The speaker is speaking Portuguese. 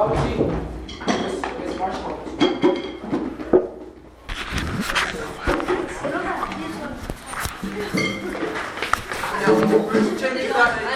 Aldi, esse, esse Alors, on peut soutenir.